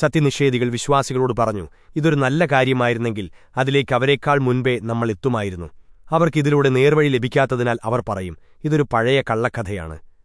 സത്യനിഷേധികൾ വിശ്വാസികളോട് പറഞ്ഞു ഇതൊരു നല്ല കാര്യമായിരുന്നെങ്കിൽ അതിലേക്ക് അവരെക്കാൾ മുൻപേ നമ്മൾ എത്തുമായിരുന്നു. അവർക്കിതിലൂടെ നേർവഴി ലഭിക്കാത്തതിനാൽ അവർ പറയും ഇതൊരു പഴയ കള്ളക്കഥയാണ്.